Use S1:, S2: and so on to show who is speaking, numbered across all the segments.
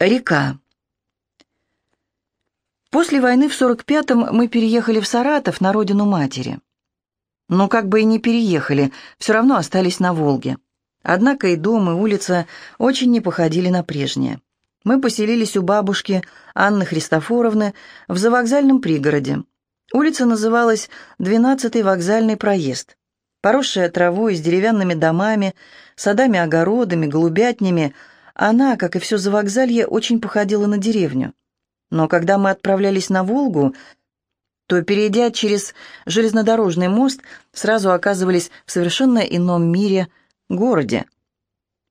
S1: Река. После войны в 45-м мы переехали в Саратов, на родину матери. Но как бы и не переехали, все равно остались на Волге. Однако и дом, и улица очень не походили на прежние. Мы поселились у бабушки Анны Христофоровны в завокзальном пригороде. Улица называлась «Двенадцатый вокзальный проезд». Поросшая травой, с деревянными домами, садами-огородами, голубятнями – она, как и все завокзалье, очень походила на деревню. Но когда мы отправлялись на Волгу, то, перейдя через железнодорожный мост, сразу оказывались в совершенно ином мире, городе.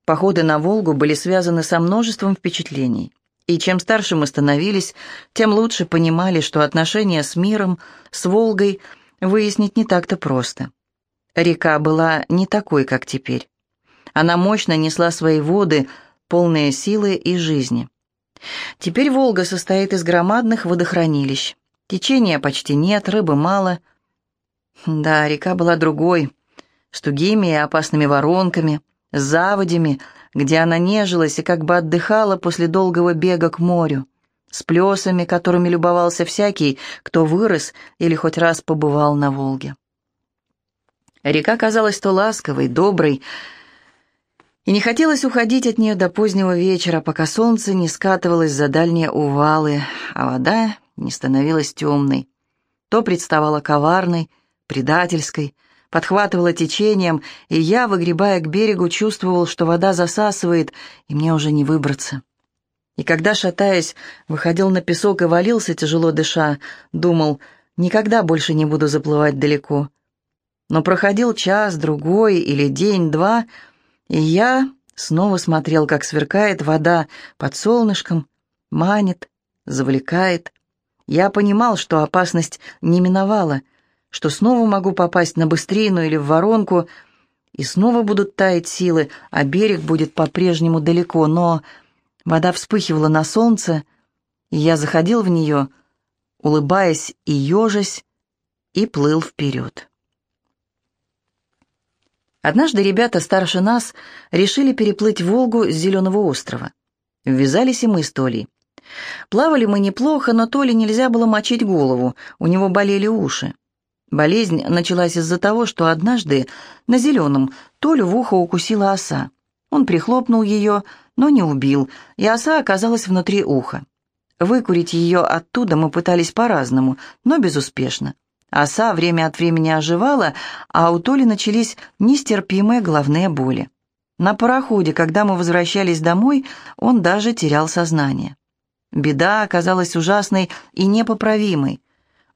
S1: Походы на Волгу были связаны со множеством впечатлений. И чем старше мы становились, тем лучше понимали, что отношения с миром, с Волгой выяснить не так-то просто. Река была не такой, как теперь. Она мощно несла свои воды, полные силы и жизни. Теперь Волга состоит из громадных водохранилищ. Течения почти нет, рыбы мало. Да, река была другой, с тугими и опасными воронками, с заводями, где она нежилась и как бы отдыхала после долгого бега к морю, с плесами, которыми любовался всякий, кто вырос или хоть раз побывал на Волге. Река казалась то ласковой, доброй, и не хотелось уходить от нее до позднего вечера, пока солнце не скатывалось за дальние увалы, а вода не становилась темной. То представала коварной, предательской, подхватывала течением, и я, выгребая к берегу, чувствовал, что вода засасывает, и мне уже не выбраться. И когда, шатаясь, выходил на песок и валился, тяжело дыша, думал, никогда больше не буду заплывать далеко. Но проходил час, другой или день-два — и я снова смотрел, как сверкает вода под солнышком, манит, завлекает. Я понимал, что опасность не миновала, что снова могу попасть на быстрину или в воронку, и снова будут таять силы, а берег будет по-прежнему далеко, но вода вспыхивала на солнце, и я заходил в нее, улыбаясь и ежась, и плыл вперед. Однажды ребята старше нас решили переплыть Волгу с Зеленого острова. Ввязались и мы с Толей. Плавали мы неплохо, но Толе нельзя было мочить голову, у него болели уши. Болезнь началась из-за того, что однажды на Зеленом Толю в ухо укусила оса. Он прихлопнул ее, но не убил, и оса оказалась внутри уха. Выкурить ее оттуда мы пытались по-разному, но безуспешно. Оса время от времени оживала, а у Толи начались нестерпимые головные боли. На пароходе, когда мы возвращались домой, он даже терял сознание. Беда оказалась ужасной и непоправимой.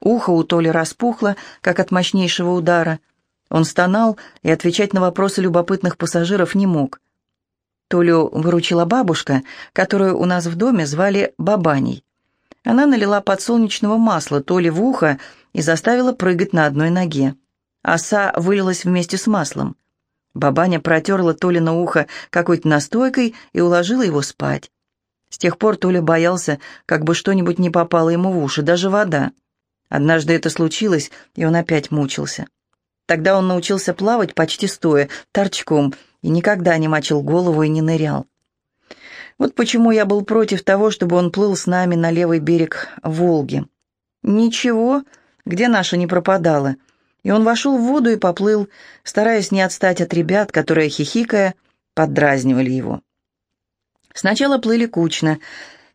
S1: Ухо у Толи распухло, как от мощнейшего удара. Он стонал и отвечать на вопросы любопытных пассажиров не мог. Толю выручила бабушка, которую у нас в доме звали Бабаней. Она налила подсолнечного масла Толе в ухо и заставила прыгать на одной ноге. Оса вылилась вместе с маслом. Бабаня протерла Толе на ухо какой-то настойкой и уложила его спать. С тех пор Толя боялся, как бы что-нибудь не попало ему в уши, даже вода. Однажды это случилось, и он опять мучился. Тогда он научился плавать почти стоя, торчком, и никогда не мочил голову и не нырял. Вот почему я был против того, чтобы он плыл с нами на левый берег Волги. Ничего, где наша не пропадала. И он вошел в воду и поплыл, стараясь не отстать от ребят, которые, хихикая, поддразнивали его. Сначала плыли кучно,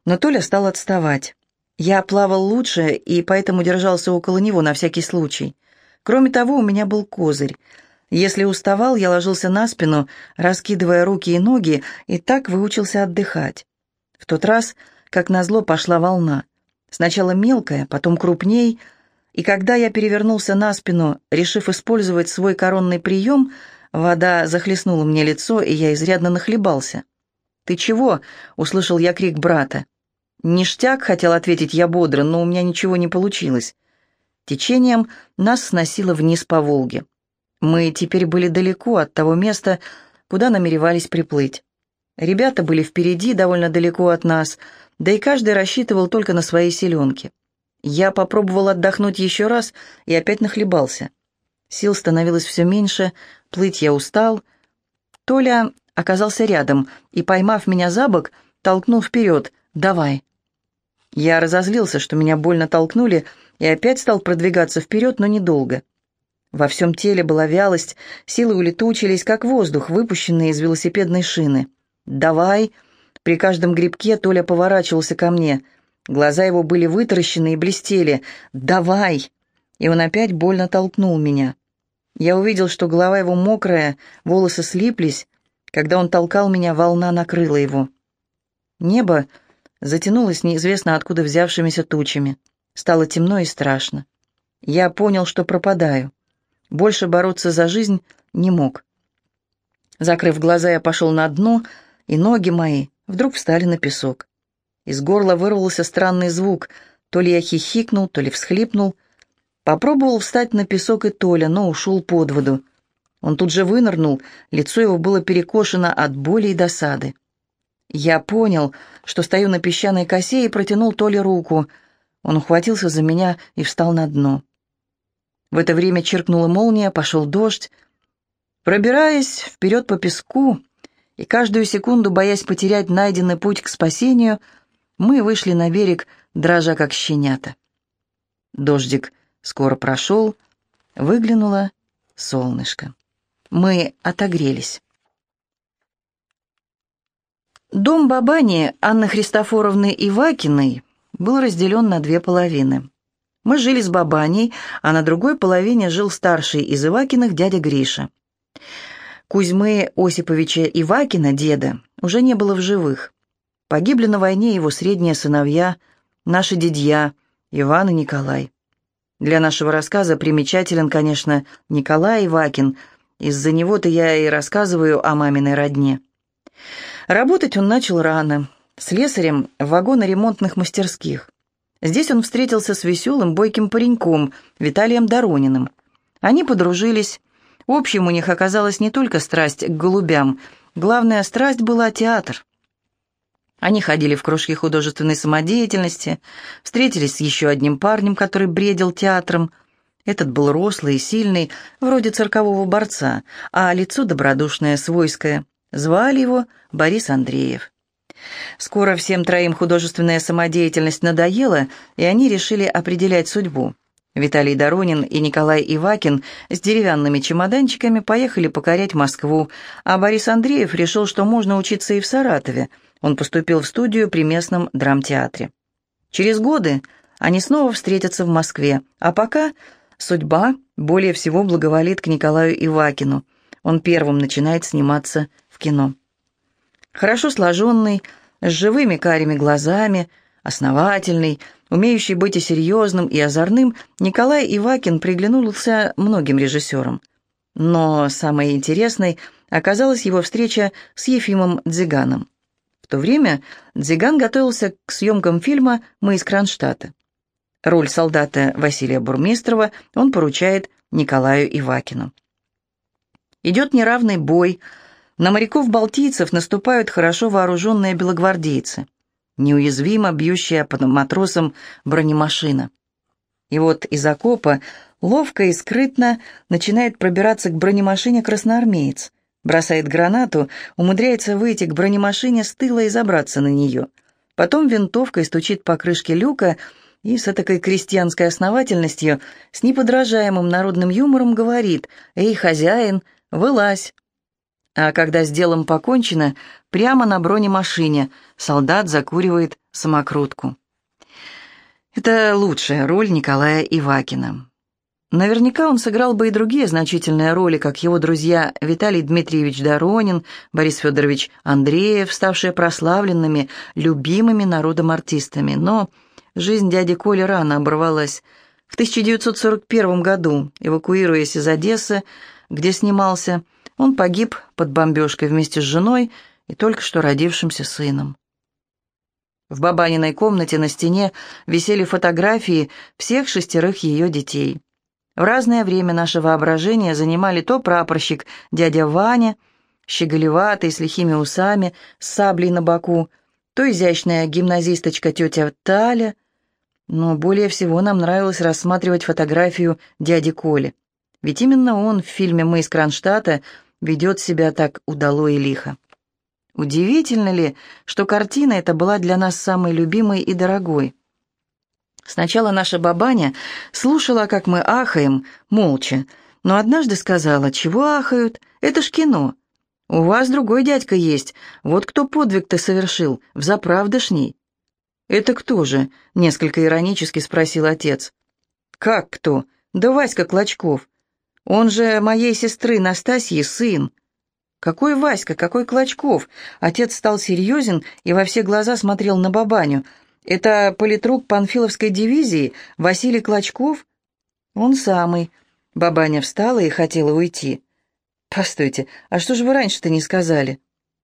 S1: но Толя стал отставать. Я плавал лучше и поэтому держался около него на всякий случай. Кроме того, у меня был козырь. Если уставал, я ложился на спину, раскидывая руки и ноги, и так выучился отдыхать. В тот раз, как назло, пошла волна. Сначала мелкая, потом крупней — и когда я перевернулся на спину, решив использовать свой коронный прием, вода захлестнула мне лицо, и я изрядно нахлебался. «Ты чего?» — услышал я крик брата. «Ништяк», — хотел ответить я бодро, но у меня ничего не получилось. Течением нас сносило вниз по Волге. Мы теперь были далеко от того места, куда намеревались приплыть. Ребята были впереди, довольно далеко от нас, да и каждый рассчитывал только на свои селенки. Я попробовал отдохнуть еще раз и опять нахлебался. Сил становилось все меньше, плыть я устал. Толя оказался рядом и, поймав меня за бок, толкнул вперед. «Давай». Я разозлился, что меня больно толкнули, и опять стал продвигаться вперед, но недолго. Во всем теле была вялость, силы улетучились, как воздух, выпущенный из велосипедной шины. «Давай!» При каждом грибке Толя поворачивался ко мне. Глаза его были вытаращены и блестели. «Давай!» И он опять больно толкнул меня. Я увидел, что голова его мокрая, волосы слиплись. Когда он толкал меня, волна накрыла его. Небо затянулось неизвестно откуда взявшимися тучами. Стало темно и страшно. Я понял, что пропадаю. Больше бороться за жизнь не мог. Закрыв глаза, я пошел на дно, и ноги мои вдруг встали на песок. Из горла вырвался странный звук, то ли я хихикнул, то ли всхлипнул. Попробовал встать на песок и Толя, но ушел под воду. Он тут же вынырнул, лицо его было перекошено от боли и досады. Я понял, что стою на песчаной косе и протянул Толе руку. Он ухватился за меня и встал на дно. В это время чиркнула молния, пошел дождь. Пробираясь вперед по песку и каждую секунду боясь потерять найденный путь к спасению, мы вышли на берег, дрожа как щенята. Дождик скоро прошел, выглянуло солнышко. Мы отогрелись. Дом бабани Анны Христофоровны Ивакиной был разделен на две половины. Мы жили с бабаней, а на другой половине жил старший из Ивакиных дядя Гриша. Кузьмы Осиповича Ивакина, деда, уже не было в живых. Погибли на войне его средние сыновья, наши дядья, Иван и Николай. Для нашего рассказа примечателен, конечно, Николай Ивакин. Из-за него-то я и рассказываю о маминой родне. Работать он начал рано, слесарем в вагоноремонтных мастерских. Здесь он встретился с веселым, бойким пареньком Виталием Дорониным. Они подружились. Общим у них оказалась не только страсть к голубям, главная страсть была театр. Они ходили в кружки художественной самодеятельности, встретились с еще одним парнем, который бредил театром. Этот был рослый и сильный, вроде циркового борца, а лицо добродушное, свойское. Звали его Борис Андреев. Скоро всем троим художественная самодеятельность надоела, и они решили определять судьбу. Виталий Доронин и Николай Ивакин с деревянными чемоданчиками поехали покорять Москву, а Борис Андреев решил, что можно учиться и в Саратове. Он поступил в студию при местном драмтеатре. Через годы они снова встретятся в Москве, а пока судьба более всего благоволит к Николаю Ивакину. Он первым начинает сниматься в кино. Хорошо сложенный, с живыми карими глазами, основательный, умеющий быть и серьезным, и озорным, Николай Ивакин приглянулся многим режиссерам. Но самой интересной оказалась его встреча с Ефимом Дзиганом. В то время Дзиган готовился к съемкам фильма «Мы из Кронштадта». Роль солдата Василия Бурмистрова он поручает Николаю Ивакину. Идет неравный бой – на моряков-балтийцев наступают хорошо вооруженные белогвардейцы, неуязвимо бьющая по матросам бронемашина. И вот из окопа ловко и скрытно начинает пробираться к бронемашине красноармеец, бросает гранату, умудряется выйти к бронемашине с тыла и забраться на нее. Потом винтовкой стучит по крышке люка и с этакой крестьянской основательностью, с неподражаемым народным юмором говорит «Эй, хозяин, вылазь, а когда с делом покончено, прямо на бронемашине солдат закуривает самокрутку. Это лучшая роль Николая Ивакина. Наверняка он сыграл бы и другие значительные роли, как его друзья Виталий Дмитриевич Доронин, Борис Федорович Андреев, ставшие прославленными, любимыми народом артистами. Но жизнь дяди Коли рано оборвалась. В 1941 году, эвакуируясь из Одессы, где снимался, он погиб под бомбежкой вместе с женой и только что родившимся сыном. В бабаниной комнате на стене висели фотографии всех шестерых ее детей. В разное время наше воображение занимали то прапорщик дядя Ваня, щеголеватый, с лихими усами, с саблей на боку, то изящная гимназисточка тетя Таля, но более всего нам нравилось рассматривать фотографию дяди Коли. Ведь именно он в фильме «Мы из Кронштадта» ведет себя так удало и лихо. Удивительно ли, что картина эта была для нас самой любимой и дорогой? Сначала наша бабаня слушала, как мы ахаем, молча, но однажды сказала, чего ахают, это ж кино. У вас другой дядька есть, вот кто подвиг-то совершил, взаправдышней. «Это кто же?» — несколько иронически спросил отец. «Как кто? Да Васька Клочков. Он же моей сестры Настасьи сын». «Какой Васька, какой Клочков?» Отец стал серьезен и во все глаза смотрел на бабаню. «Это политрук Панфиловской дивизии Василий Клочков?» «Он самый». Бабаня встала и хотела уйти. «Постойте, а что же вы раньше-то не сказали?»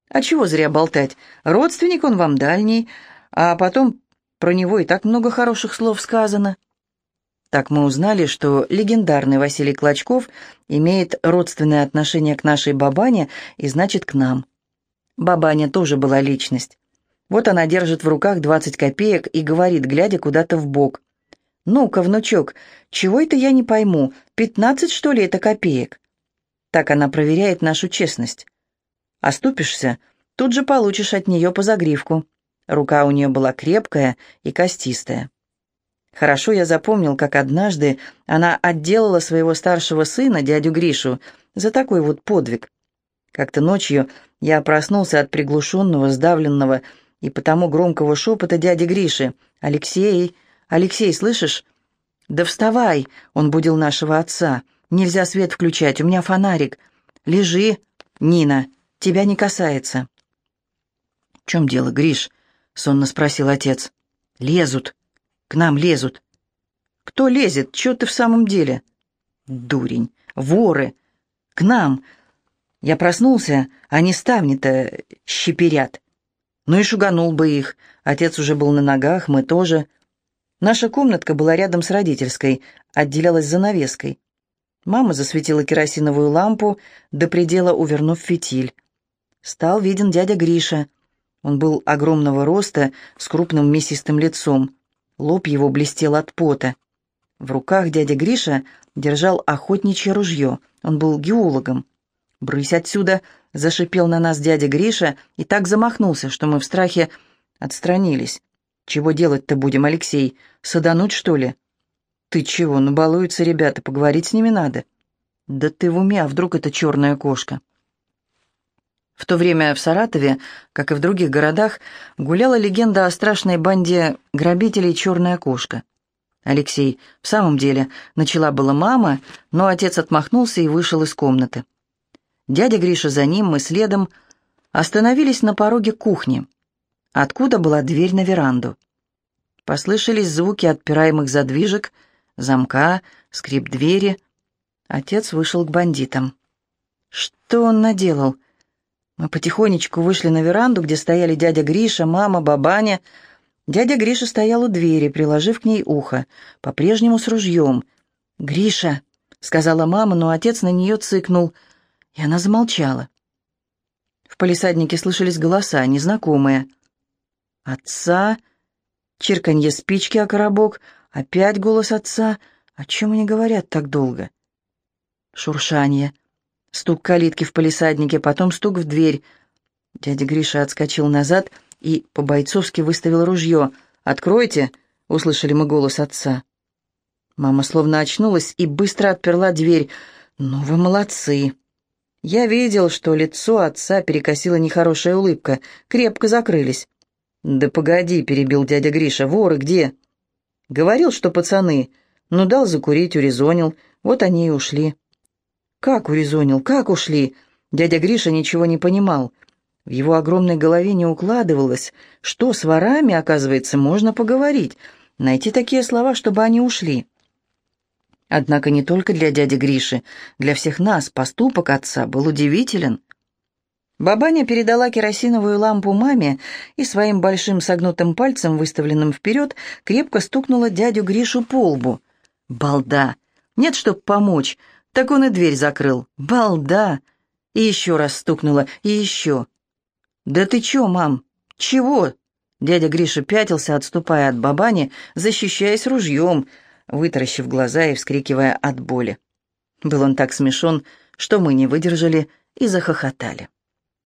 S1: «А чего зря болтать? Родственник он вам дальний, а потом про него и так много хороших слов сказано». Так мы узнали, что легендарный Василий Клочков имеет родственное отношение к нашей бабане и, значит, к нам. Бабаня тоже была личность. Вот она держит в руках 20 копеек и говорит, глядя куда-то в бок. «Ну-ка, внучок, чего это я не пойму? Пятнадцать, что ли, это копеек?» Так она проверяет нашу честность. Оступишься, тут же получишь от нее по загривку. Рука у нее была крепкая и костистая. Хорошо я запомнил, как однажды она отделала своего старшего сына, дядю Гришу, за такой вот подвиг. Как-то ночью я проснулся от приглушенного, сдавленного и потому громкого шепота дяди Гриши. «Алексей! Алексей, слышишь?» «Да вставай!» — он будил нашего отца. «Нельзя свет включать, у меня фонарик. Лежи, Нина, тебя не касается». «В чем дело, Гриш?» — сонно спросил отец. «Лезут», к нам лезут. Кто лезет? Чего ты в самом деле? Дурень. Воры. К нам. Я проснулся, они ставни-то щеперят. Ну и шуганул бы их. Отец уже был на ногах, мы тоже. Наша комнатка была рядом с родительской, отделялась занавеской. Мама засветила керосиновую лампу, до предела увернув фитиль. Стал виден дядя Гриша. Он был огромного роста, с крупным мясистым лицом. Лоб его блестел от пота. В руках дядя Гриша держал охотничье ружье. Он был геологом. «Брысь отсюда!» — зашипел на нас дядя Гриша и так замахнулся, что мы в страхе отстранились. «Чего делать-то будем, Алексей? Садануть, что ли?» «Ты чего? Ну, балуются ребята, поговорить с ними надо». «Да ты в уме, а вдруг это черная кошка?» В то время в Саратове, как и в других городах, гуляла легенда о страшной банде грабителей «Черная кошка». Алексей, в самом деле, начала была мама, но отец отмахнулся и вышел из комнаты. Дядя Гриша за ним, мы следом, остановились на пороге кухни, откуда была дверь на веранду. Послышались звуки отпираемых задвижек, замка, скрип двери. Отец вышел к бандитам. Что он наделал? — мы потихонечку вышли на веранду, где стояли дядя Гриша, мама, бабаня. Дядя Гриша стоял у двери, приложив к ней ухо, по-прежнему с ружьем. «Гриша!» — сказала мама, но отец на нее цыкнул, и она замолчала. В палисаднике слышались голоса, незнакомые. «Отца!» Чирканье спички о коробок, опять голос отца. О чем они говорят так долго? Шуршание. Стук калитки в палисаднике, потом стук в дверь. Дядя Гриша отскочил назад и по-бойцовски выставил ружье. «Откройте!» — услышали мы голос отца. Мама словно очнулась и быстро отперла дверь. «Ну вы молодцы!» Я видел, что лицо отца перекосила нехорошая улыбка. Крепко закрылись. «Да погоди», — перебил дядя Гриша, — «воры где?» «Говорил, что пацаны. Ну, дал закурить, урезонил. Вот они и ушли». «Как урезонил? Как ушли?» Дядя Гриша ничего не понимал. В его огромной голове не укладывалось, что с ворами, оказывается, можно поговорить, найти такие слова, чтобы они ушли. Однако не только для дяди Гриши, для всех нас поступок отца был удивителен. Бабаня передала керосиновую лампу маме и своим большим согнутым пальцем, выставленным вперед, крепко стукнула дядю Гришу по лбу. «Балда! Нет, чтоб помочь, так он и дверь закрыл. Балда! И еще раз стукнула, и еще. «Да ты че, мам? Чего?» Дядя Гриша пятился, отступая от бабани, защищаясь ружьем, вытаращив глаза и вскрикивая от боли. Был он так смешон, что мы не выдержали и захохотали.